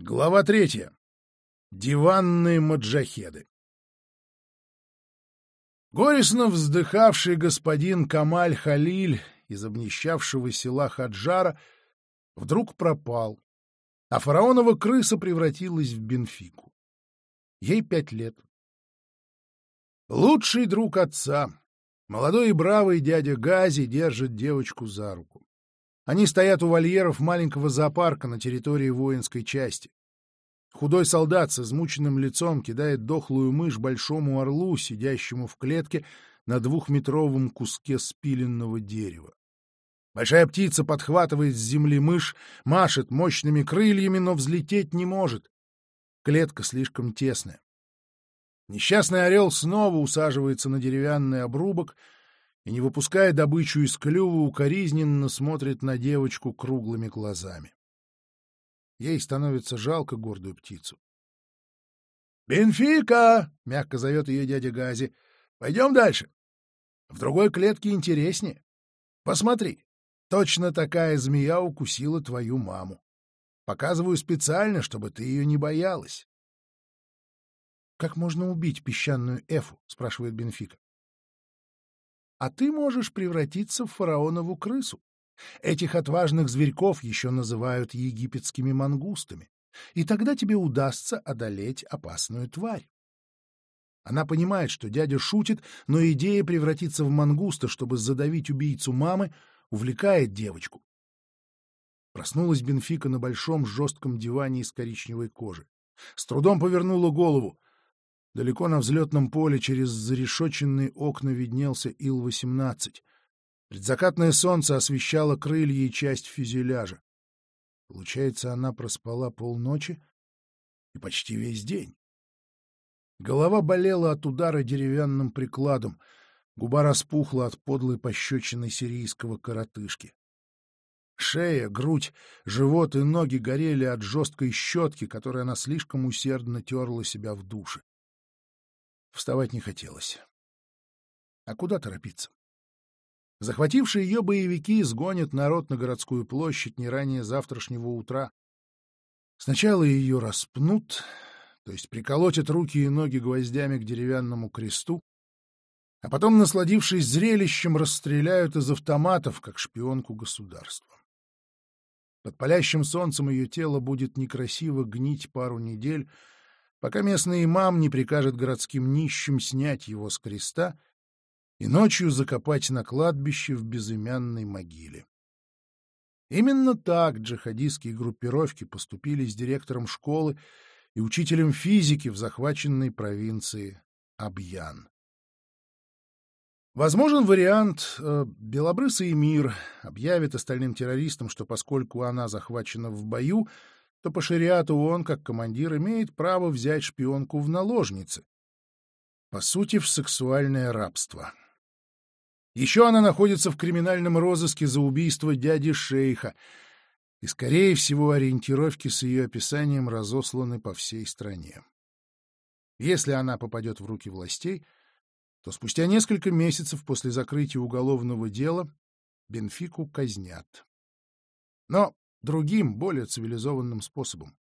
Глава третья. Диванные маджахеды. Горестно вздыхавший господин Камаль Халиль из обнищавшего села Хаджара вдруг пропал, а фараонова крыса превратилась в Бенфику. Ей пять лет. Лучший друг отца, молодой и бравый дядя Гази, держит девочку за руку. Они стоят у вольеров маленького зоопарка на территории воинской части. Худой солдат с измученным лицом кидает дохлую мышь большому орлу, сидящему в клетке на двухметровом куске спиленного дерева. Большая птица подхватывает с земли мышь, машет мощными крыльями, но взлететь не может. Клетка слишком тесная. Несчастный орел снова усаживается на деревянный обрубок — и, не выпуская добычу из клюва, укоризненно смотрит на девочку круглыми глазами. Ей становится жалко гордую птицу. «Бенфика!» — мягко зовет ее дядя Гази. «Пойдем дальше. В другой клетке интереснее. Посмотри, точно такая змея укусила твою маму. Показываю специально, чтобы ты ее не боялась». «Как можно убить песчаную Эфу?» — спрашивает Бенфика а ты можешь превратиться в фараонову крысу. Этих отважных зверьков еще называют египетскими мангустами, и тогда тебе удастся одолеть опасную тварь. Она понимает, что дядя шутит, но идея превратиться в мангуста, чтобы задавить убийцу мамы, увлекает девочку. Проснулась Бенфика на большом жестком диване из коричневой кожи. С трудом повернула голову. Далеко на взлетном поле через зарешоченные окна виднелся Ил-18. Предзакатное солнце освещало крылья и часть фюзеляжа. Получается, она проспала полночи и почти весь день. Голова болела от удара деревянным прикладом, губа распухла от подлой пощечины сирийского коротышки. Шея, грудь, живот и ноги горели от жесткой щетки, которой она слишком усердно терла себя в душе. Вставать не хотелось. А куда торопиться? Захватившие ее боевики сгонят народ на городскую площадь не ранее завтрашнего утра. Сначала ее распнут, то есть приколотят руки и ноги гвоздями к деревянному кресту, а потом, насладившись зрелищем, расстреляют из автоматов, как шпионку государства. Под палящим солнцем ее тело будет некрасиво гнить пару недель, пока местный имам не прикажет городским нищим снять его с креста и ночью закопать на кладбище в безымянной могиле. Именно так джихадистские группировки поступили с директором школы и учителем физики в захваченной провинции Абьян. Возможен вариант э, «Белобрысый мир» объявит остальным террористам, что поскольку она захвачена в бою, то по шариату он, как командир, имеет право взять шпионку в наложницы. По сути, в сексуальное рабство. Еще она находится в криминальном розыске за убийство дяди шейха, и, скорее всего, ориентировки с ее описанием разосланы по всей стране. Если она попадет в руки властей, то спустя несколько месяцев после закрытия уголовного дела Бенфику казнят. Но другим, более цивилизованным способом.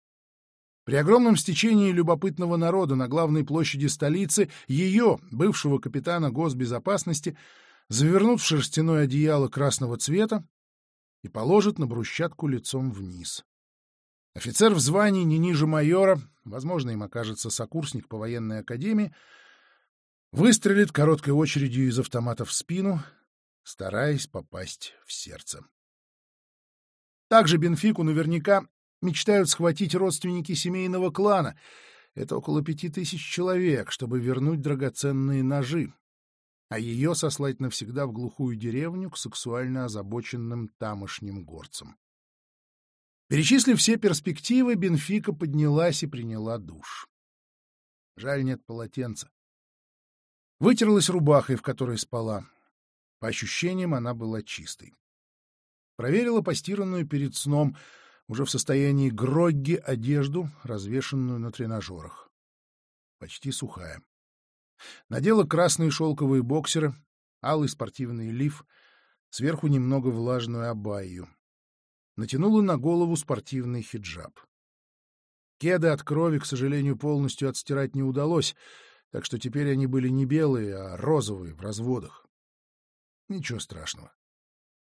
При огромном стечении любопытного народа на главной площади столицы ее, бывшего капитана госбезопасности, завернут в шерстяное одеяло красного цвета и положат на брусчатку лицом вниз. Офицер в звании не ниже майора, возможно, им окажется сокурсник по военной академии, выстрелит короткой очередью из автомата в спину, стараясь попасть в сердце. Также Бенфику наверняка мечтают схватить родственники семейного клана. Это около пяти тысяч человек, чтобы вернуть драгоценные ножи, а ее сослать навсегда в глухую деревню к сексуально озабоченным тамошним горцам. Перечислив все перспективы, Бенфика поднялась и приняла душ. Жаль, нет полотенца. Вытерлась рубахой, в которой спала. По ощущениям, она была чистой. Проверила постиранную перед сном, уже в состоянии грогги, одежду, развешенную на тренажерах. Почти сухая. Надела красные шелковые боксеры, алый спортивный лиф, сверху немного влажную абайю. Натянула на голову спортивный хиджаб. Кеды от крови, к сожалению, полностью отстирать не удалось, так что теперь они были не белые, а розовые, в разводах. Ничего страшного.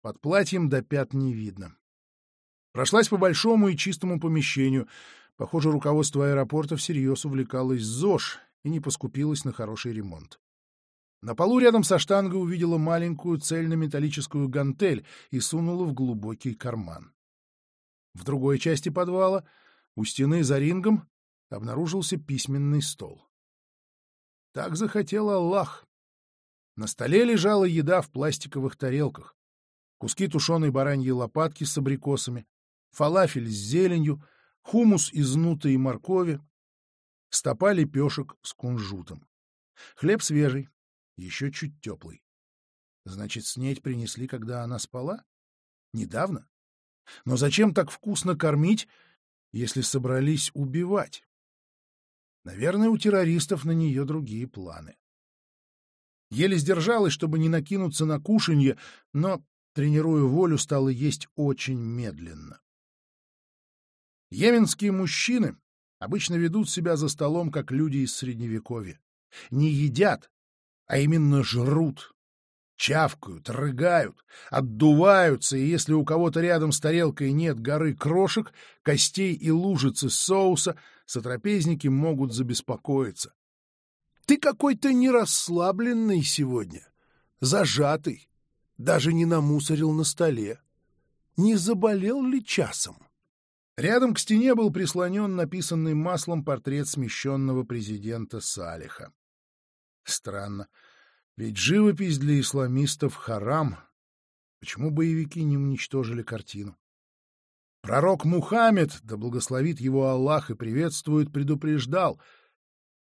Под платьем до пят не видно. Прошлась по большому и чистому помещению. Похоже, руководство аэропорта всерьез увлекалось ЗОЖ и не поскупилось на хороший ремонт. На полу рядом со штангой увидела маленькую цельнометаллическую гантель и сунула в глубокий карман. В другой части подвала, у стены за рингом, обнаружился письменный стол. Так захотел Аллах. На столе лежала еда в пластиковых тарелках. Куски тушеной бараньей лопатки с абрикосами, фалафель с зеленью, хумус из нуты и моркови, стопа лепешек с кунжутом. Хлеб свежий, еще чуть теплый. Значит, снеть принесли, когда она спала? Недавно? Но зачем так вкусно кормить, если собрались убивать? Наверное, у террористов на нее другие планы. Еле сдержалась, чтобы не накинуться на кушанье, но, тренируя волю, стала есть очень медленно. Йеменские мужчины обычно ведут себя за столом, как люди из Средневековья. Не едят, а именно жрут. Чавкают, рыгают, отдуваются, и если у кого-то рядом с тарелкой нет горы крошек, костей и лужицы соуса, сотрапезники могут забеспокоиться. Ты какой-то нерасслабленный сегодня, зажатый, даже не намусорил на столе. Не заболел ли часом? Рядом к стене был прислонен написанный маслом портрет смещенного президента Салиха. Странно, ведь живопись для исламистов — харам. Почему боевики не уничтожили картину? Пророк Мухаммед, да благословит его Аллах и приветствует, предупреждал.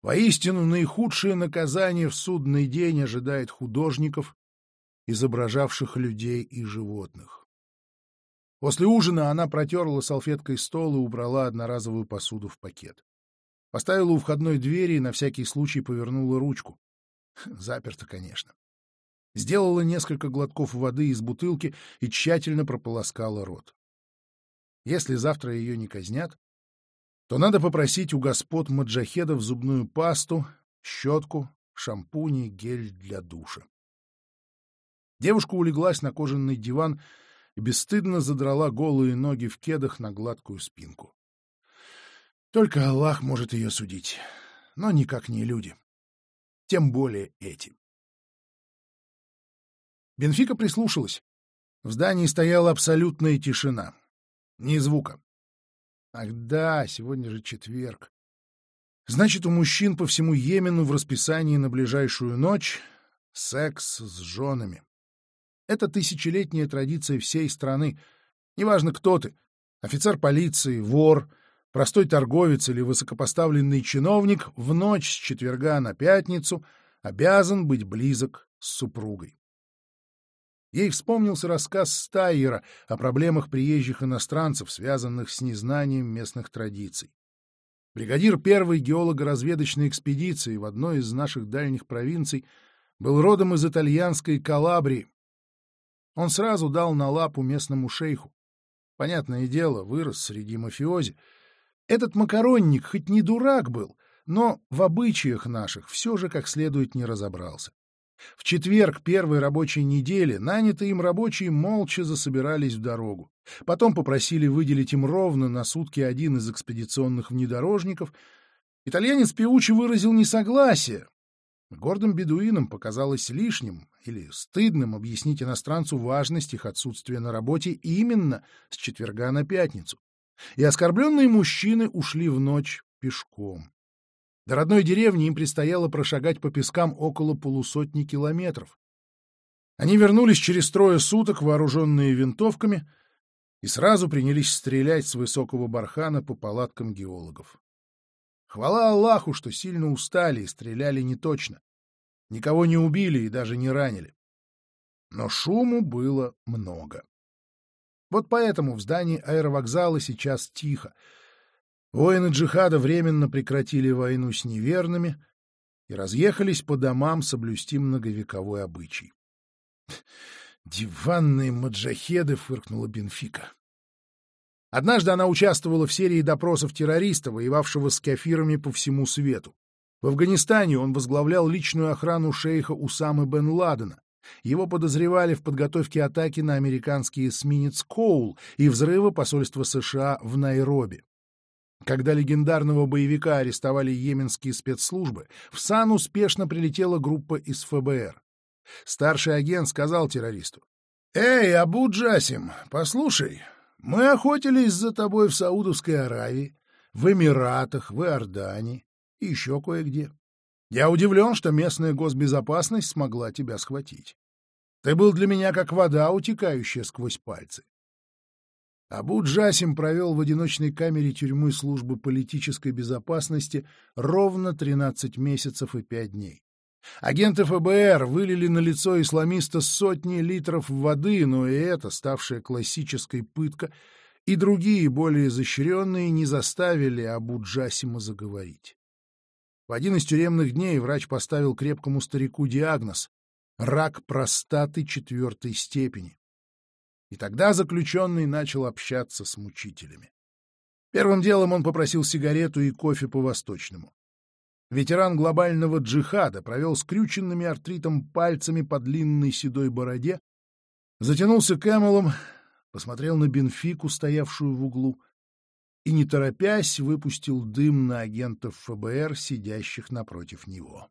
Воистину, наихудшее наказание в судный день ожидает художников, изображавших людей и животных. После ужина она протерла салфеткой стол и убрала одноразовую посуду в пакет. Поставила у входной двери и на всякий случай повернула ручку. Заперто, конечно. Сделала несколько глотков воды из бутылки и тщательно прополоскала рот. Если завтра ее не казнят, то надо попросить у господ маджахедов зубную пасту, щетку, шампуни, гель для душа. Девушка улеглась на кожаный диван и бесстыдно задрала голые ноги в кедах на гладкую спинку. Только Аллах может ее судить, но никак не люди. Тем более эти. Бенфика прислушалась. В здании стояла абсолютная тишина. Ни звука. Ах да, сегодня же четверг. Значит, у мужчин по всему Йемену в расписании на ближайшую ночь секс с женами. Это тысячелетняя традиция всей страны. Неважно, кто ты — офицер полиции, вор, простой торговец или высокопоставленный чиновник — в ночь с четверга на пятницу обязан быть близок с супругой. Ей вспомнился рассказ Стайера о проблемах приезжих иностранцев, связанных с незнанием местных традиций. Бригадир первой геолого-разведочной экспедиции в одной из наших дальних провинций был родом из итальянской Калабрии. Он сразу дал на лапу местному шейху. Понятное дело, вырос среди мафиози. Этот макаронник хоть не дурак был, но в обычаях наших все же как следует не разобрался. В четверг первой рабочей недели нанятые им рабочие молча засобирались в дорогу. Потом попросили выделить им ровно на сутки один из экспедиционных внедорожников. Итальянец певуче выразил несогласие. Гордым бедуинам показалось лишним или стыдным объяснить иностранцу важность их отсутствия на работе именно с четверга на пятницу. И оскорбленные мужчины ушли в ночь пешком. До родной деревни им предстояло прошагать по пескам около полусотни километров. Они вернулись через трое суток, вооруженные винтовками, и сразу принялись стрелять с высокого бархана по палаткам геологов. Хвала Аллаху, что сильно устали и стреляли неточно. Никого не убили и даже не ранили. Но шуму было много. Вот поэтому в здании аэровокзала сейчас тихо — Воины джихада временно прекратили войну с неверными и разъехались по домам соблюсти многовековой обычай. «Диванные маджахеды!» — фыркнула Бенфика. Однажды она участвовала в серии допросов террориста, воевавшего с кафирами по всему свету. В Афганистане он возглавлял личную охрану шейха Усамы бен Ладена. Его подозревали в подготовке атаки на американский эсминец Коул и взрыва посольства США в Найроби. Когда легендарного боевика арестовали йеменские спецслужбы, в Сан успешно прилетела группа из ФБР. Старший агент сказал террористу, «Эй, Абу Джасим, послушай, мы охотились за тобой в Саудовской Аравии, в Эмиратах, в Иордании и еще кое-где. Я удивлен, что местная госбезопасность смогла тебя схватить. Ты был для меня как вода, утекающая сквозь пальцы. Абу Джасим провел в одиночной камере тюрьмы службы политической безопасности ровно 13 месяцев и 5 дней. Агенты ФБР вылили на лицо исламиста сотни литров воды, но и это, ставшая классической пытка, и другие, более изощренные, не заставили Абу Джасима заговорить. В один из тюремных дней врач поставил крепкому старику диагноз — рак простаты четвертой степени. И тогда заключенный начал общаться с мучителями. Первым делом он попросил сигарету и кофе по-восточному. Ветеран глобального джихада провел скрюченными артритом пальцами по длинной седой бороде, затянулся Кэмелом, посмотрел на Бенфику, стоявшую в углу, и, не торопясь, выпустил дым на агентов ФБР, сидящих напротив него.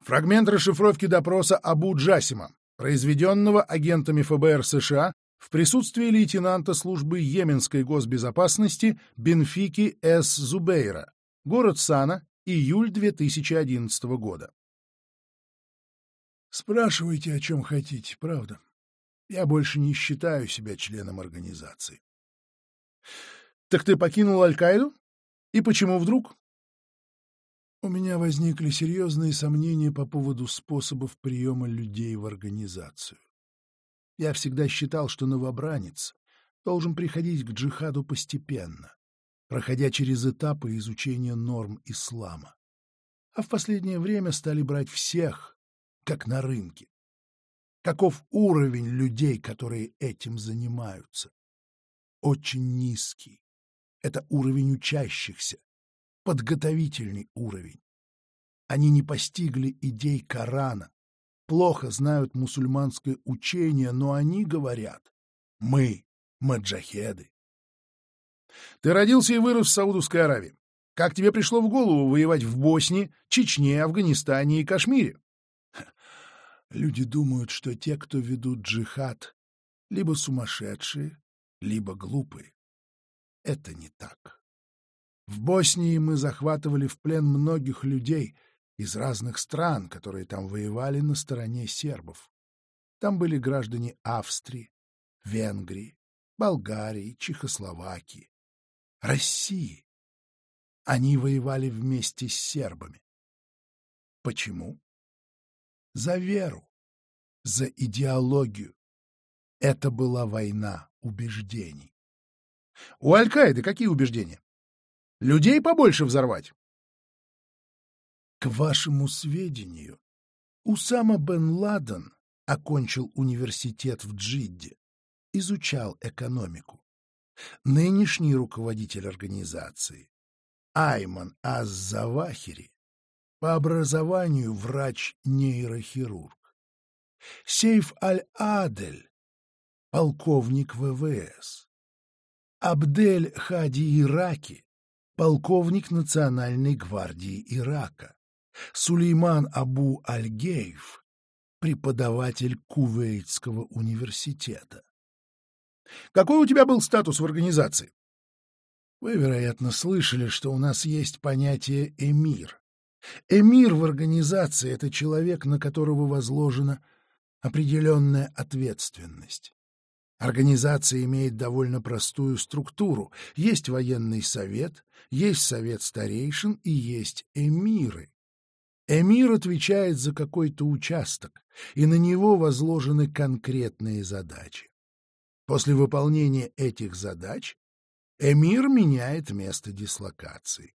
Фрагмент расшифровки допроса Абу Джасима, произведенного агентами ФБР США в присутствии лейтенанта службы Йеменской госбезопасности Бенфики С. Зубейра, Город Сана, июль 2011 года. Спрашивайте, о чем хотите, правда. Я больше не считаю себя членом организации. Так ты покинул Аль-Каиду? И почему вдруг? У меня возникли серьезные сомнения по поводу способов приема людей в организацию. Я всегда считал, что новобранец должен приходить к джихаду постепенно проходя через этапы изучения норм ислама. А в последнее время стали брать всех, как на рынке. Каков уровень людей, которые этим занимаются? Очень низкий. Это уровень учащихся, подготовительный уровень. Они не постигли идей Корана, плохо знают мусульманское учение, но они говорят «Мы, маджахеды, ты родился и вырос в Саудовской Аравии. Как тебе пришло в голову воевать в Боснии, Чечне, Афганистане и Кашмире? Люди думают, что те, кто ведут джихад, либо сумасшедшие, либо глупые. Это не так. В Боснии мы захватывали в плен многих людей из разных стран, которые там воевали на стороне сербов. Там были граждане Австрии, Венгрии, Болгарии, Чехословакии. России. Они воевали вместе с сербами. Почему? За веру, за идеологию. Это была война убеждений. У Аль-Каиды какие убеждения? Людей побольше взорвать? К вашему сведению, Усама бен Ладен окончил университет в Джидде, изучал экономику. Нынешний руководитель организации Айман Аз-Завахири по образованию врач-нейрохирург. Сейф Аль-Адель, полковник ВВС. Абдель Хади Ираки, полковник Национальной гвардии Ирака. Сулейман Абу Аль-Гейф, преподаватель Кувейтского университета. Какой у тебя был статус в организации? Вы, вероятно, слышали, что у нас есть понятие «эмир». Эмир в организации — это человек, на которого возложена определенная ответственность. Организация имеет довольно простую структуру. Есть военный совет, есть совет старейшин и есть эмиры. Эмир отвечает за какой-то участок, и на него возложены конкретные задачи. После выполнения этих задач эмир меняет место дислокации.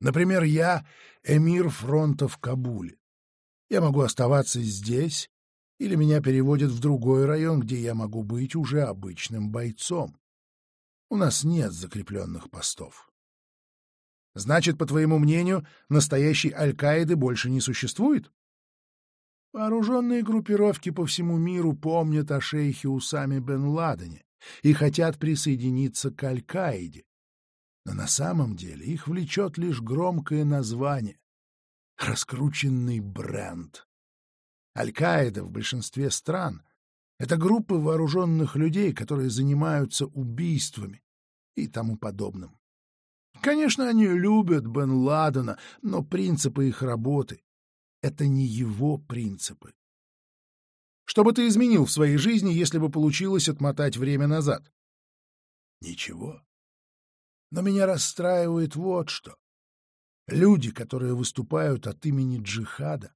Например, я эмир фронта в Кабуле. Я могу оставаться здесь Или меня переводят в другой район, где я могу быть уже обычным бойцом. У нас нет закрепленных постов. Значит, по твоему мнению, настоящей Аль-Каиды больше не существует? Вооруженные группировки по всему миру помнят о шейхе Усаме бен Ладене и хотят присоединиться к Аль-Каиде. Но на самом деле их влечет лишь громкое название — раскрученный бренд. Аль-Каида в большинстве стран — это группы вооруженных людей, которые занимаются убийствами и тому подобным. Конечно, они любят Бен Ладена, но принципы их работы — это не его принципы. Что бы ты изменил в своей жизни, если бы получилось отмотать время назад? Ничего. Но меня расстраивает вот что. Люди, которые выступают от имени джихада,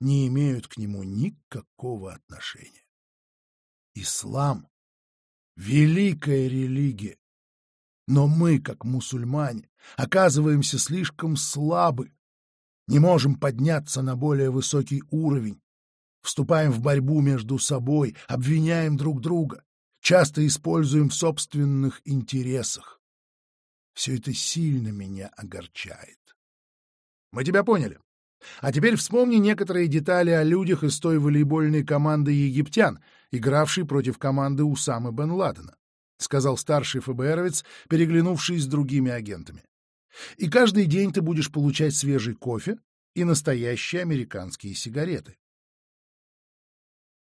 не имеют к нему никакого отношения. Ислам — великая религия, но мы, как мусульмане, оказываемся слишком слабы, не можем подняться на более высокий уровень, вступаем в борьбу между собой, обвиняем друг друга, часто используем в собственных интересах. Все это сильно меня огорчает. Мы тебя поняли. А теперь вспомни некоторые детали о людях из той волейбольной команды египтян, игравшей против команды Усамы бен Ладена. — сказал старший ФБРовец, переглянувшись с другими агентами. «И каждый день ты будешь получать свежий кофе и настоящие американские сигареты».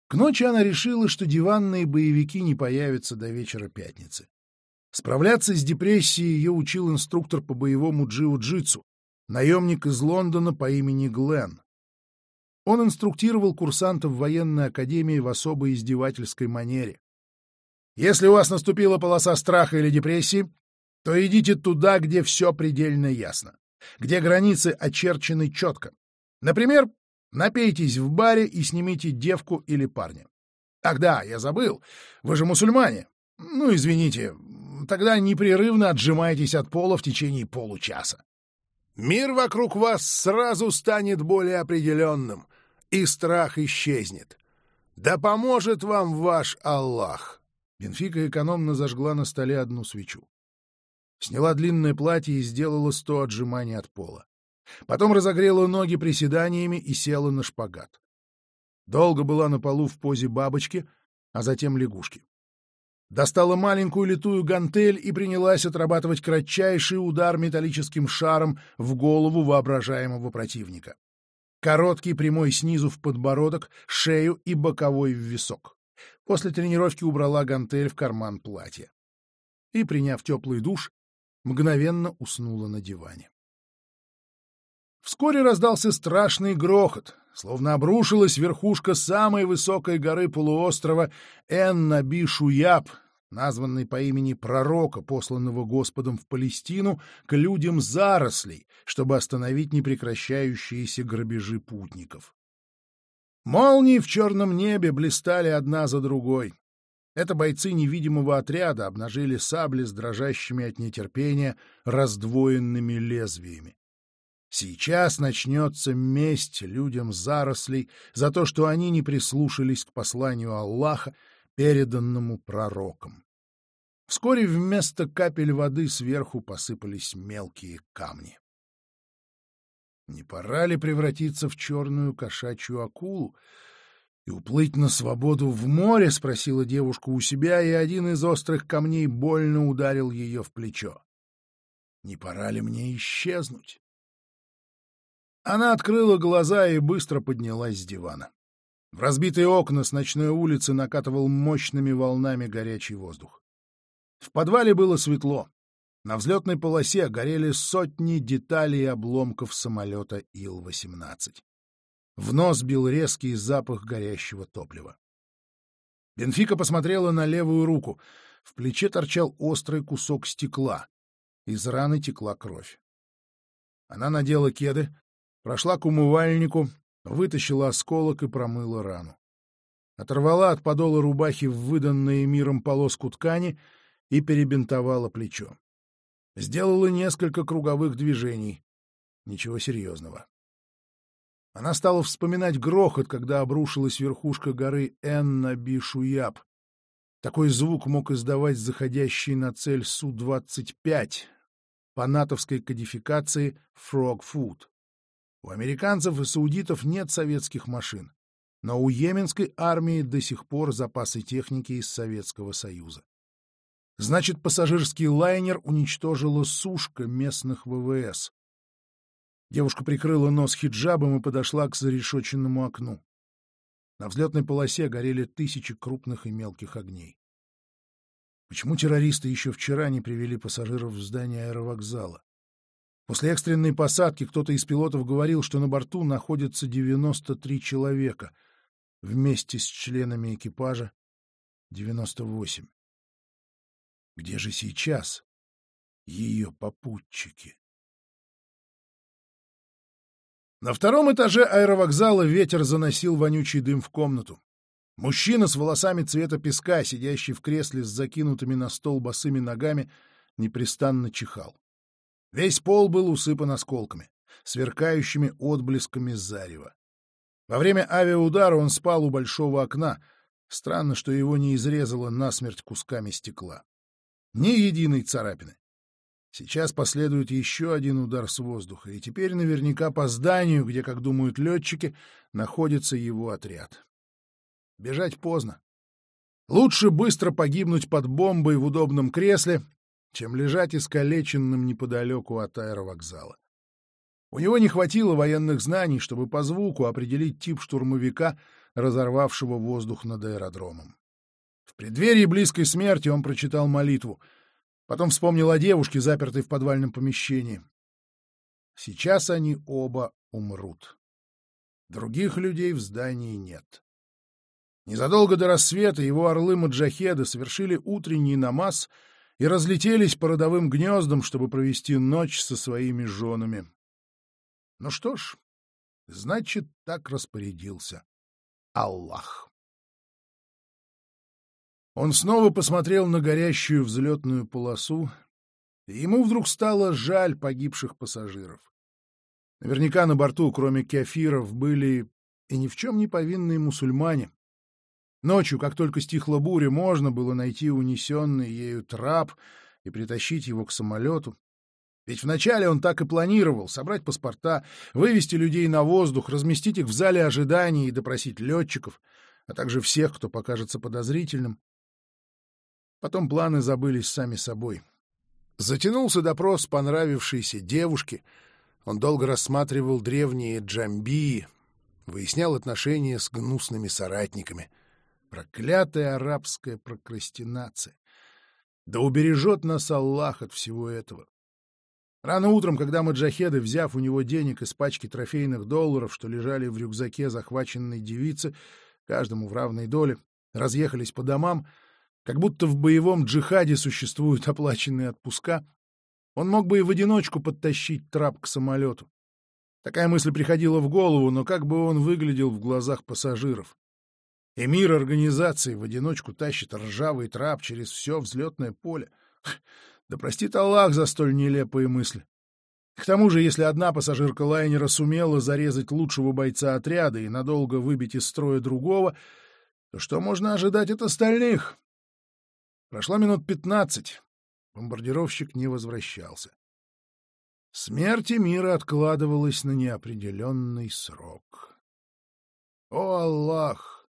К ночи она решила, что диванные боевики не появятся до вечера пятницы. Справляться с депрессией ее учил инструктор по боевому джиу-джитсу, наемник из Лондона по имени Глен. Он инструктировал курсантов военной академии в особо издевательской манере. Если у вас наступила полоса страха или депрессии, то идите туда, где все предельно ясно, где границы очерчены четко. Например, напейтесь в баре и снимите девку или парня. Ах да, я забыл, вы же мусульмане. Ну, извините, тогда непрерывно отжимайтесь от пола в течение получаса. Мир вокруг вас сразу станет более определенным, и страх исчезнет. Да поможет вам ваш Аллах. Бенфика экономно зажгла на столе одну свечу. Сняла длинное платье и сделала сто отжиманий от пола. Потом разогрела ноги приседаниями и села на шпагат. Долго была на полу в позе бабочки, а затем лягушки. Достала маленькую литую гантель и принялась отрабатывать кратчайший удар металлическим шаром в голову воображаемого противника. Короткий прямой снизу в подбородок, шею и боковой в висок. После тренировки убрала гантель в карман платья. И, приняв теплый душ, мгновенно уснула на диване. Вскоре раздался страшный грохот, словно обрушилась верхушка самой высокой горы полуострова Эн-Наби-Шуяб, названной по имени пророка, посланного Господом в Палестину, к людям зарослей, чтобы остановить непрекращающиеся грабежи путников. Молнии в черном небе блистали одна за другой. Это бойцы невидимого отряда обнажили сабли с дрожащими от нетерпения раздвоенными лезвиями. Сейчас начнется месть людям зарослей за то, что они не прислушались к посланию Аллаха, переданному пророкам. Вскоре вместо капель воды сверху посыпались мелкие камни. Не пора ли превратиться в черную кошачью акулу и уплыть на свободу в море? — спросила девушка у себя, и один из острых камней больно ударил ее в плечо. Не пора ли мне исчезнуть? Она открыла глаза и быстро поднялась с дивана. В разбитые окна с ночной улицы накатывал мощными волнами горячий воздух. В подвале было светло. На взлетной полосе горели сотни деталей обломков самолета Ил-18. В нос бил резкий запах горящего топлива. Бенфика посмотрела на левую руку. В плече торчал острый кусок стекла. Из раны текла кровь. Она надела кеды, прошла к умывальнику, вытащила осколок и промыла рану. Оторвала от подола рубахи в выданное миром полоску ткани и перебинтовала плечо. Сделала несколько круговых движений. Ничего серьезного. Она стала вспоминать грохот, когда обрушилась верхушка горы Энна-Бишуяб. Такой звук мог издавать заходящий на цель Су-25 по натовской кодификации Frog Food. У американцев и саудитов нет советских машин, но у йеменской армии до сих пор запасы техники из Советского Союза. Значит, пассажирский лайнер уничтожила сушка местных ВВС. Девушка прикрыла нос хиджабом и подошла к зарешоченному окну. На взлетной полосе горели тысячи крупных и мелких огней. Почему террористы еще вчера не привели пассажиров в здание аэровокзала? После экстренной посадки кто-то из пилотов говорил, что на борту находится 93 человека, вместе с членами экипажа 98. Где же сейчас ее попутчики? На втором этаже аэровокзала ветер заносил вонючий дым в комнату. Мужчина с волосами цвета песка, сидящий в кресле с закинутыми на стол босыми ногами, непрестанно чихал. Весь пол был усыпан осколками, сверкающими отблесками зарева. Во время авиаудара он спал у большого окна. Странно, что его не изрезало насмерть кусками стекла. Ни единой царапины. Сейчас последует еще один удар с воздуха, и теперь наверняка по зданию, где, как думают летчики, находится его отряд. Бежать поздно. Лучше быстро погибнуть под бомбой в удобном кресле, чем лежать искалеченным неподалеку от аэровокзала. У него не хватило военных знаний, чтобы по звуку определить тип штурмовика, разорвавшего воздух над аэродромом. В преддверии близкой смерти он прочитал молитву — Потом вспомнил о девушке, запертой в подвальном помещении. Сейчас они оба умрут. Других людей в здании нет. Незадолго до рассвета его орлы-маджахеды совершили утренний намаз и разлетелись по родовым гнездам, чтобы провести ночь со своими женами. Ну что ж, значит, так распорядился Аллах. Он снова посмотрел на горящую взлетную полосу, и ему вдруг стало жаль погибших пассажиров. Наверняка на борту, кроме кефиров, были и ни в чем не повинные мусульмане. Ночью, как только стихла буря, можно было найти унесенный ею трап и притащить его к самолету. Ведь вначале он так и планировал — собрать паспорта, вывести людей на воздух, разместить их в зале ожидания и допросить летчиков, а также всех, кто покажется подозрительным. Потом планы забылись сами собой. Затянулся допрос понравившейся девушки. Он долго рассматривал древние джамбии, выяснял отношения с гнусными соратниками. Проклятая арабская прокрастинация. Да убережет нас Аллах от всего этого. Рано утром, когда маджахеды, взяв у него денег из пачки трофейных долларов, что лежали в рюкзаке захваченной девицы, каждому в равной доле, разъехались по домам, как будто в боевом джихаде существуют оплаченные отпуска, он мог бы и в одиночку подтащить трап к самолету. Такая мысль приходила в голову, но как бы он выглядел в глазах пассажиров? Эмир организации в одиночку тащит ржавый трап через все взлетное поле. Да простит Аллах за столь нелепые мысли. К тому же, если одна пассажирка лайнера сумела зарезать лучшего бойца отряда и надолго выбить из строя другого, то что можно ожидать от остальных? Прошло минут пятнадцать. Бомбардировщик не возвращался. Смерть мира откладывалась на неопределенный срок. О, Аллах!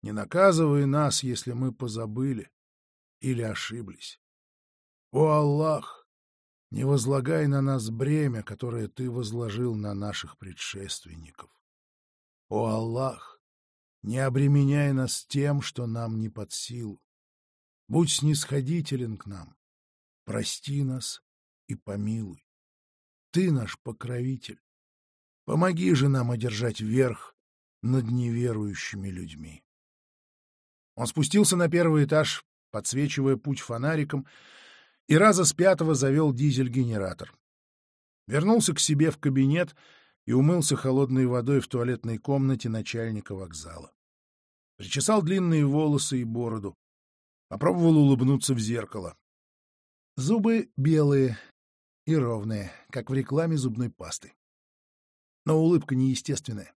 Не наказывай нас, если мы позабыли или ошиблись. О, Аллах! Не возлагай на нас бремя, которое Ты возложил на наших предшественников. О, Аллах! Не обременяй нас тем, что нам не под силу. Будь снисходителен к нам, прости нас и помилуй. Ты наш покровитель. Помоги же нам одержать верх над неверующими людьми. Он спустился на первый этаж, подсвечивая путь фонариком, и раза с пятого завел дизель-генератор. Вернулся к себе в кабинет и умылся холодной водой в туалетной комнате начальника вокзала. Причесал длинные волосы и бороду. Попробовал улыбнуться в зеркало. Зубы белые и ровные, как в рекламе зубной пасты. но улыбка неестественная.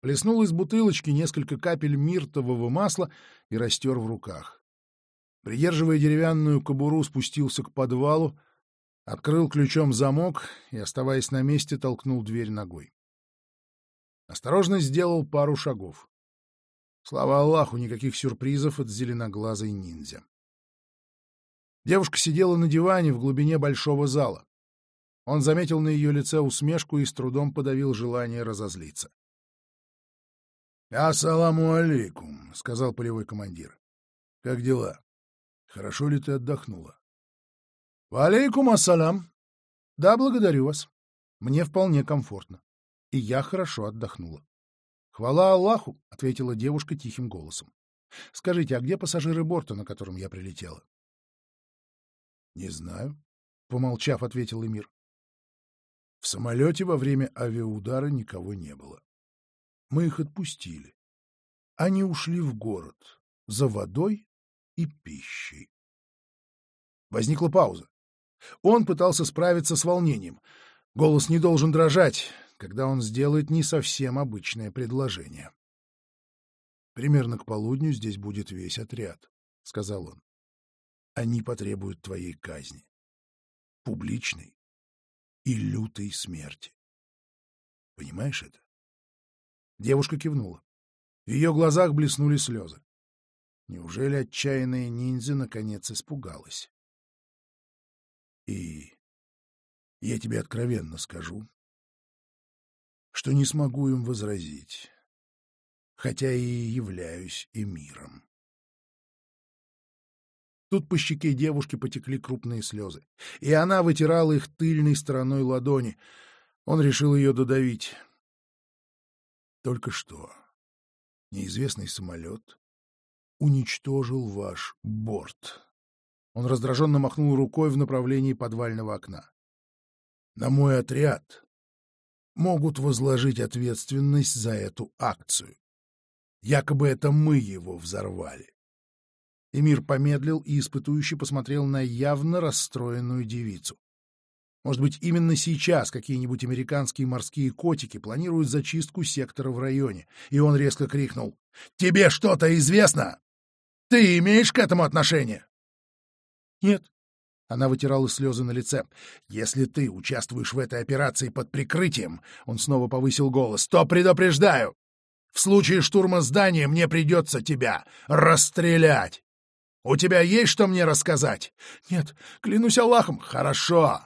Плеснул из бутылочки несколько капель миртового масла и растер в руках. Придерживая деревянную кобуру, спустился к подвалу, открыл ключом замок и, оставаясь на месте, толкнул дверь ногой. Осторожно сделал пару шагов. Слава Аллаху, никаких сюрпризов от зеленоглазой ниндзя. Девушка сидела на диване в глубине большого зала. Он заметил на ее лице усмешку и с трудом подавил желание разозлиться. «Ассаламу алейкум», — сказал полевой командир. «Как дела? Хорошо ли ты отдохнула?» «Валейкум ассалам. Да, благодарю вас. Мне вполне комфортно. И я хорошо отдохнула». «Хвала Аллаху», — ответила девушка тихим голосом. «Скажите, а где пассажиры борта, на котором я прилетела?» «Не знаю», — помолчав, ответил Эмир. В самолете во время авиаудара никого не было. Мы их отпустили. Они ушли в город за водой и пищей. Возникла пауза. Он пытался справиться с волнением. Голос не должен дрожать, когда он сделает не совсем обычное предложение. «Примерно к полудню здесь будет весь отряд», — сказал он. Они потребуют твоей казни. Публичной и лютой смерти. Понимаешь это? Девушка кивнула. В ее глазах блеснули слезы. Неужели отчаянная ниндзя наконец испугалась? И я тебе откровенно скажу, что не смогу им возразить, хотя и являюсь эмиром. Тут по щеке девушки потекли крупные слезы, и она вытирала их тыльной стороной ладони. Он решил ее додавить. Только что неизвестный самолет уничтожил ваш борт. Он раздраженно махнул рукой в направлении подвального окна. На мой отряд могут возложить ответственность за эту акцию. Якобы это мы его взорвали. Эмир помедлил и испытующе посмотрел на явно расстроенную девицу. Может быть, именно сейчас какие-нибудь американские морские котики планируют зачистку сектора в районе, и он резко крикнул «Тебе что-то известно? Ты имеешь к этому отношение?» «Нет», — она вытирала слезы на лице. «Если ты участвуешь в этой операции под прикрытием», — он снова повысил голос, — «то предупреждаю, в случае штурма здания мне придется тебя расстрелять. У тебя есть что мне рассказать? Нет, клянусь Аллахом. Хорошо.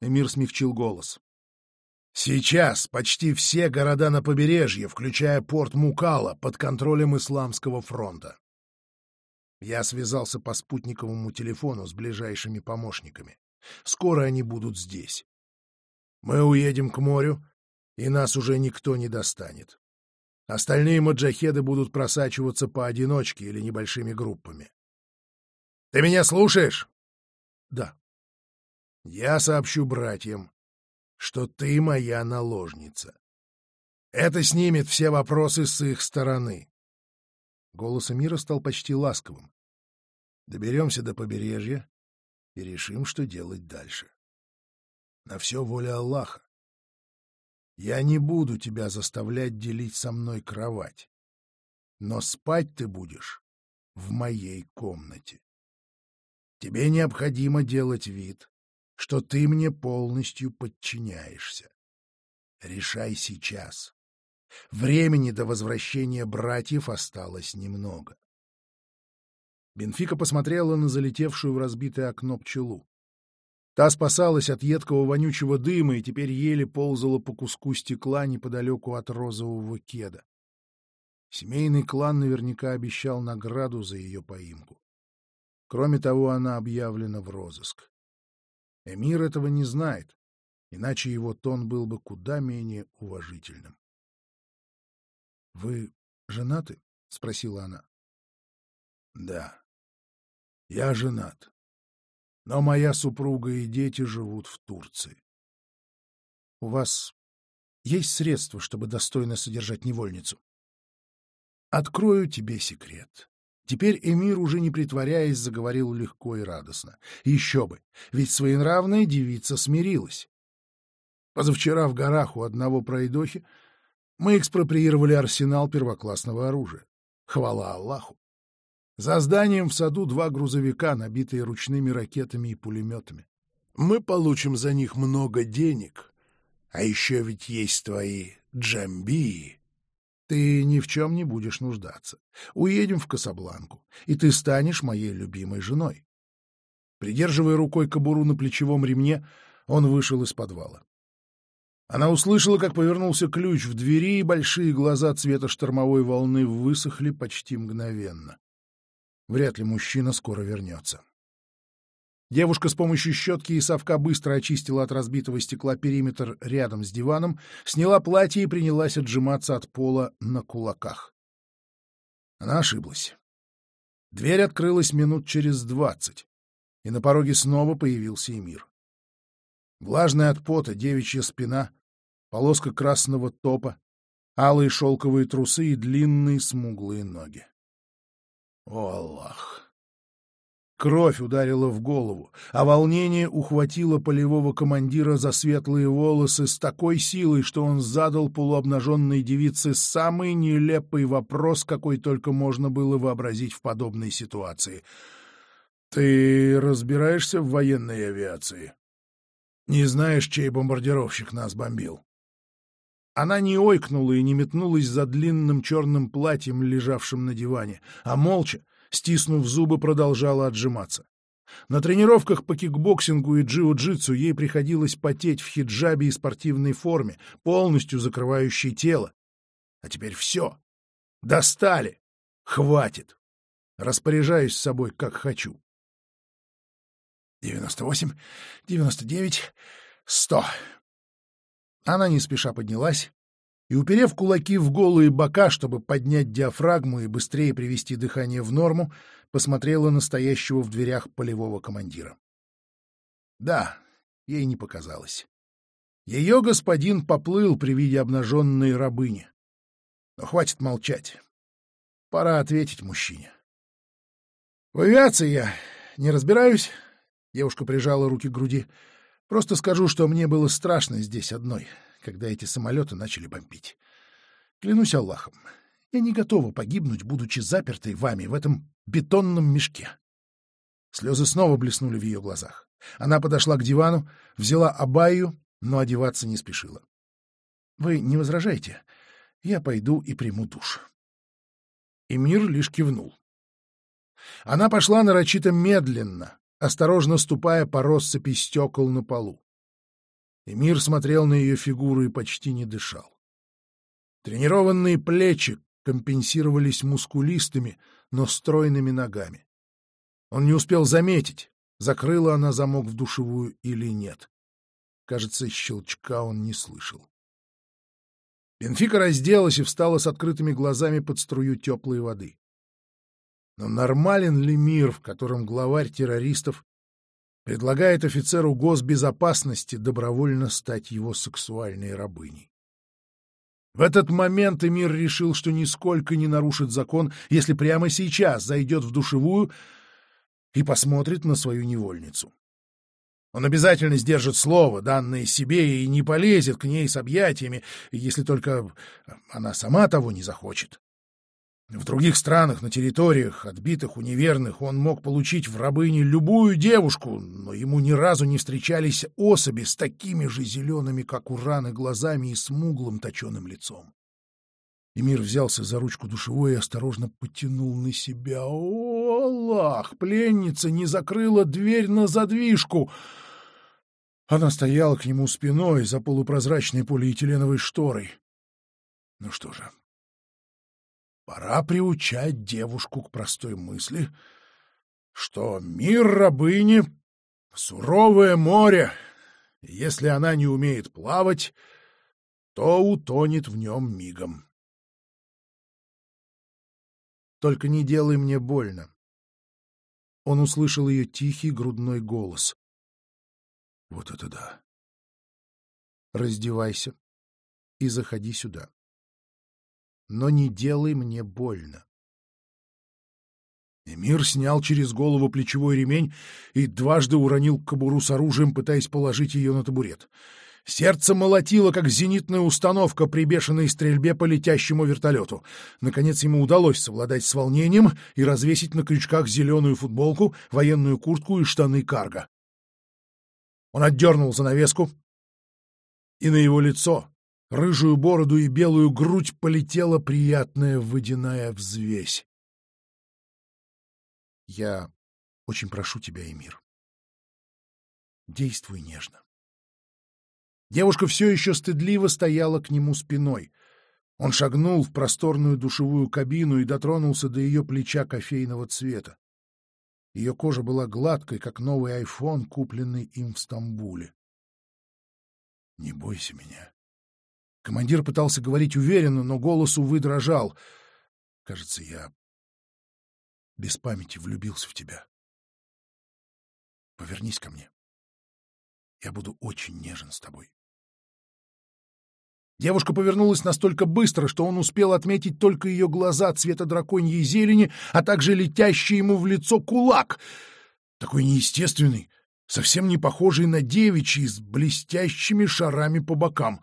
Эмир смягчил голос. Сейчас почти все города на побережье, включая порт Мукала, под контролем Исламского фронта. Я связался по спутниковому телефону с ближайшими помощниками. Скоро они будут здесь. Мы уедем к морю, и нас уже никто не достанет. Остальные маджахеды будут просачиваться поодиночке или небольшими группами. Ты меня слушаешь? Да. Я сообщу братьям, что ты моя наложница. Это снимет все вопросы с их стороны. Голос Мира стал почти ласковым. Доберемся до побережья и решим, что делать дальше. На все воля Аллаха. Я не буду тебя заставлять делить со мной кровать, но спать ты будешь в моей комнате. Тебе необходимо делать вид, что ты мне полностью подчиняешься. Решай сейчас. Времени до возвращения братьев осталось немного. Бенфика посмотрела на залетевшую в разбитое окно пчелу. Та спасалась от едкого вонючего дыма и теперь еле ползала по куску стекла неподалеку от розового кеда. Семейный клан наверняка обещал награду за ее поимку. Кроме того, она объявлена в розыск. Эмир этого не знает, иначе его тон был бы куда менее уважительным. — Вы женаты? — спросила она. — Да, я женат. Но моя супруга и дети живут в Турции. — У вас есть средства, чтобы достойно содержать невольницу? — Открою тебе секрет. Теперь эмир, уже не притворяясь, заговорил легко и радостно. Еще бы, ведь своенравная девица смирилась. Позавчера в горах у одного пройдохи мы экспроприировали арсенал первоклассного оружия. Хвала Аллаху. За зданием в саду два грузовика, набитые ручными ракетами и пулеметами. Мы получим за них много денег. А еще ведь есть твои джамбии. Ты ни в чем не будешь нуждаться. Уедем в Касабланку, и ты станешь моей любимой женой. Придерживая рукой кобуру на плечевом ремне, он вышел из подвала. Она услышала, как повернулся ключ в двери, и большие глаза цвета штормовой волны высохли почти мгновенно. Вряд ли мужчина скоро вернется. Девушка с помощью щетки и совка быстро очистила от разбитого стекла периметр рядом с диваном, сняла платье и принялась отжиматься от пола на кулаках. Она ошиблась. Дверь открылась минут через двадцать, и на пороге снова появился Эмир. Влажная от пота девичья спина, полоска красного топа, алые шелковые трусы и длинные смуглые ноги. О, Аллах! Кровь ударила в голову, а волнение ухватило полевого командира за светлые волосы с такой силой, что он задал полуобнаженной девице самый нелепый вопрос, какой только можно было вообразить в подобной ситуации. «Ты разбираешься в военной авиации?» Не знаешь, чей бомбардировщик нас бомбил?» Она не ойкнула и не метнулась за длинным черным платьем, лежавшим на диване, а молча, стиснув зубы, продолжала отжиматься. На тренировках по кикбоксингу и джиу-джитсу ей приходилось потеть в хиджабе и спортивной форме, полностью закрывающей тело. А теперь все. Достали. Хватит. Распоряжаюсь собой, как хочу девяносто восемь, девяносто девять, сто. Она не спеша поднялась и, уперев кулаки в голые бока, чтобы поднять диафрагму и быстрее привести дыхание в норму, посмотрела на стоящего в дверях полевого командира. Да, ей не показалось. Ее господин поплыл при виде обнаженной рабыни. Но хватит молчать. Пора ответить мужчине. В авиации я не разбираюсь, Девушка прижала руки к груди. «Просто скажу, что мне было страшно здесь одной, когда эти самолеты начали бомбить. Клянусь Аллахом, я не готова погибнуть, будучи запертой вами в этом бетонном мешке». Слезы снова блеснули в ее глазах. Она подошла к дивану, взяла абайю, но одеваться не спешила. «Вы не возражаете? Я пойду и приму душ». Эмир лишь кивнул. Она пошла нарочито медленно, осторожно ступая по россыпи стекол на полу. Эмир смотрел на ее фигуру и почти не дышал. Тренированные плечи компенсировались мускулистыми, но стройными ногами. Он не успел заметить, закрыла она замок в душевую или нет. Кажется, щелчка он не слышал. Бенфика разделась и встала с открытыми глазами под струю теплой воды. Но нормален ли мир, в котором главарь террористов предлагает офицеру госбезопасности добровольно стать его сексуальной рабыней? В этот момент Эмир решил, что нисколько не нарушит закон, если прямо сейчас зайдет в душевую и посмотрит на свою невольницу. Он обязательно сдержит слово, данное себе, и не полезет к ней с объятиями, если только она сама того не захочет. В других странах, на территориях, отбитых у неверных, он мог получить в рабыне любую девушку, но ему ни разу не встречались особи с такими же зелеными, как ураны, глазами и смуглым точеным лицом. Эмир взялся за ручку душевой и осторожно потянул на себя. О, Аллах! Пленница не закрыла дверь на задвижку! Она стояла к нему спиной за полупрозрачной полиэтиленовой шторой. Ну что же, Пора приучать девушку к простой мысли, что мир рабыни — суровое море, и если она не умеет плавать, то утонет в нем мигом. Только не делай мне больно. Он услышал ее тихий грудной голос. Вот это да. Раздевайся и заходи сюда но не делай мне больно. Эмир снял через голову плечевой ремень и дважды уронил кобуру с оружием, пытаясь положить ее на табурет. Сердце молотило, как зенитная установка при бешеной стрельбе по летящему вертолету. Наконец ему удалось совладать с волнением и развесить на крючках зеленую футболку, военную куртку и штаны карго. Он отдернул занавеску, и на его лицо, рыжую бороду и белую грудь полетела приятная водяная взвесь. «Я очень прошу тебя, Эмир, действуй нежно. Девушка все еще стыдливо стояла к нему спиной. Он шагнул в просторную душевую кабину и дотронулся до ее плеча кофейного цвета. Ее кожа была гладкой, как новый айфон, купленный им в Стамбуле. «Не бойся меня». Командир пытался говорить уверенно, но голос, увы, дрожал. «Кажется, я без памяти влюбился в тебя. Повернись ко мне. Я буду очень нежен с тобой. Девушка повернулась настолько быстро, что он успел отметить только ее глаза цвета драконьей зелени, а также летящий ему в лицо кулак. Такой неестественный, совсем не похожий на девичий, с блестящими шарами по бокам.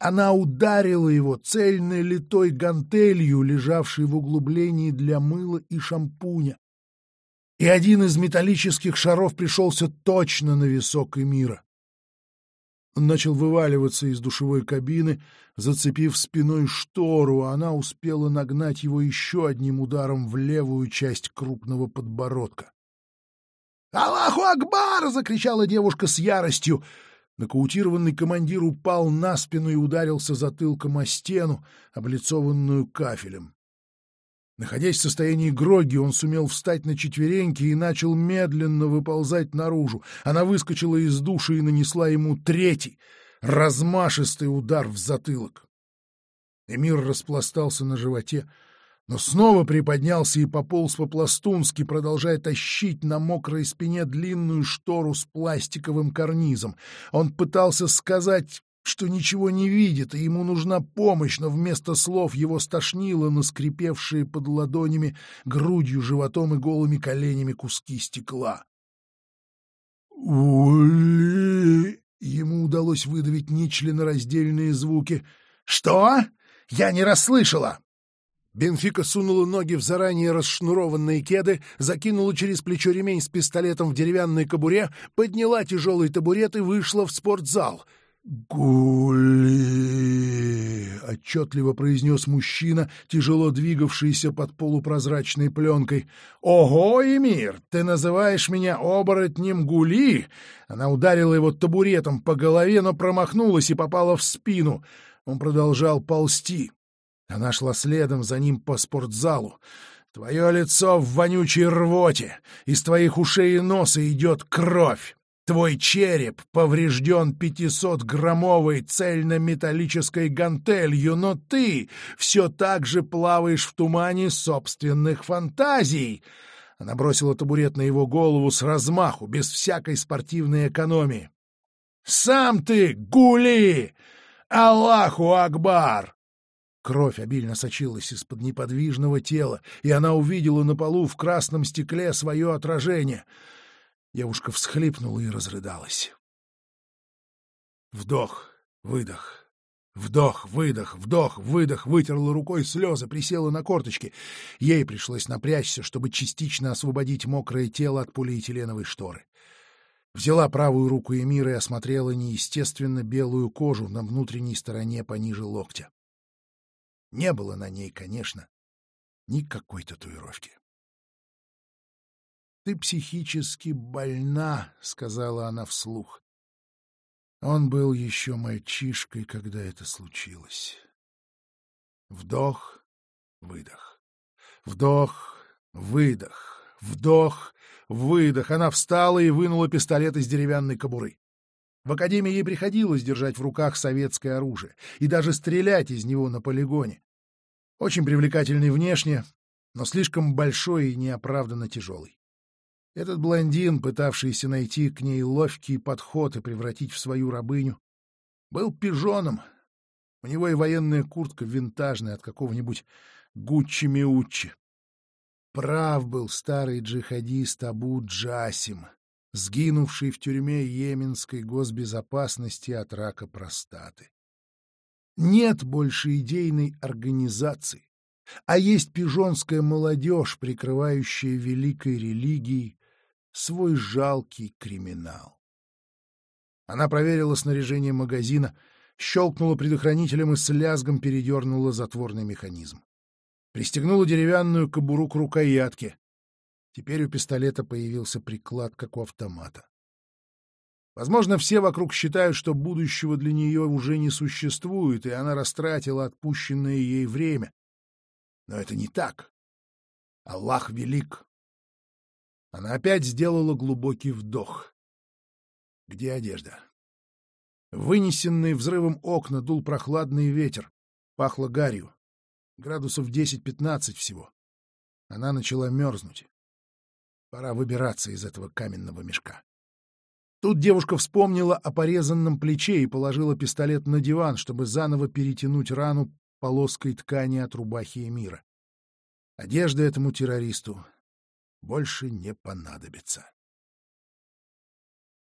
Она ударила его цельной литой гантелью, лежавшей в углублении для мыла и шампуня. И один из металлических шаров пришелся точно на висок Эмира. Он начал вываливаться из душевой кабины, зацепив спиной штору, а она успела нагнать его еще одним ударом в левую часть крупного подбородка. «Аллаху Акбар!» — закричала девушка с яростью. Нокаутированный командир упал на спину и ударился затылком о стену, облицованную кафелем. Находясь в состоянии гроги, он сумел встать на четвереньки и начал медленно выползать наружу. Она выскочила из души и нанесла ему третий, размашистый удар в затылок. Эмир распластался на животе, но снова приподнялся и пополз по-пластунски, продолжая тащить на мокрой спине длинную штору с пластиковым карнизом. Он пытался сказать что ничего не видит, и ему нужна помощь, но вместо слов его стошнило на скрипевшие под ладонями, грудью, животом и голыми коленями куски стекла. «Ули!» — ему удалось выдавить нечленораздельные звуки. «Что? Я не расслышала!» Бенфика сунула ноги в заранее расшнурованные кеды, закинула через плечо ремень с пистолетом в деревянной кобуре, подняла тяжелый табурет и вышла в спортзал — «Гули!» — отчетливо произнес мужчина, тяжело двигавшийся под полупрозрачной пленкой. «Ого, Эмир, ты называешь меня оборотнем Гули?» Она ударила его табуретом по голове, но промахнулась и попала в спину. Он продолжал ползти. Она шла следом за ним по спортзалу. «Твое лицо в вонючей рвоте, из твоих ушей и носа идет кровь!» Твой череп поврежден пятисотграммовой цельнометаллической гантелью, но ты все так же плаваешь в тумане собственных фантазий. Она бросила табурет на его голову с размаху, без всякой спортивной экономии. «Сам ты гули! Аллаху Акбар!» Кровь обильно сочилась из-под неподвижного тела, и она увидела на полу в красном стекле свое отражение — Девушка всхлипнула и разрыдалась. Вдох, выдох, вдох, выдох, вдох, выдох, вытерла рукой слезы, присела на корточки. Ей пришлось напрячься, чтобы частично освободить мокрое тело от полиэтиленовой шторы. Взяла правую руку Эмира и осмотрела неестественно белую кожу на внутренней стороне пониже локтя. Не было на ней, конечно, никакой татуировки. «Ты психически больна», — сказала она вслух. Он был еще мальчишкой, когда это случилось. Вдох, выдох. Вдох, выдох. Вдох, выдох. Она встала и вынула пистолет из деревянной кобуры. В академии ей приходилось держать в руках советское оружие и даже стрелять из него на полигоне. Очень привлекательный внешне, но слишком большой и неоправданно тяжелый. Этот блондин, пытавшийся найти к ней ловкий подход и превратить в свою рабыню, был пижоном. У него и военная куртка винтажная от какого-нибудь Гуччи-Миуччи. Прав был старый джихадист Абу Джасим. Сгинувший в тюрьме Йеменской госбезопасности от рака простаты. Нет больше идейной организации, а есть пижонская молодежь, прикрывающая великой религией свой жалкий криминал. Она проверила снаряжение магазина, щелкнула предохранителем и с лязгом передернула затворный механизм. Пристегнула деревянную кобуру к рукоятке. Теперь у пистолета появился приклад, как у автомата. Возможно, все вокруг считают, что будущего для нее уже не существует, и она растратила отпущенное ей время. Но это не так. Аллах велик. Она опять сделала глубокий вдох. Где одежда? Вынесенные взрывом окна дул прохладный ветер. Пахло гарью. Градусов 10-15 всего. Она начала мерзнуть. Пора выбираться из этого каменного мешка. Тут девушка вспомнила о порезанном плече и положила пистолет на диван, чтобы заново перетянуть рану полоской ткани от рубахи Эмира. Одежда этому террористу больше не понадобится.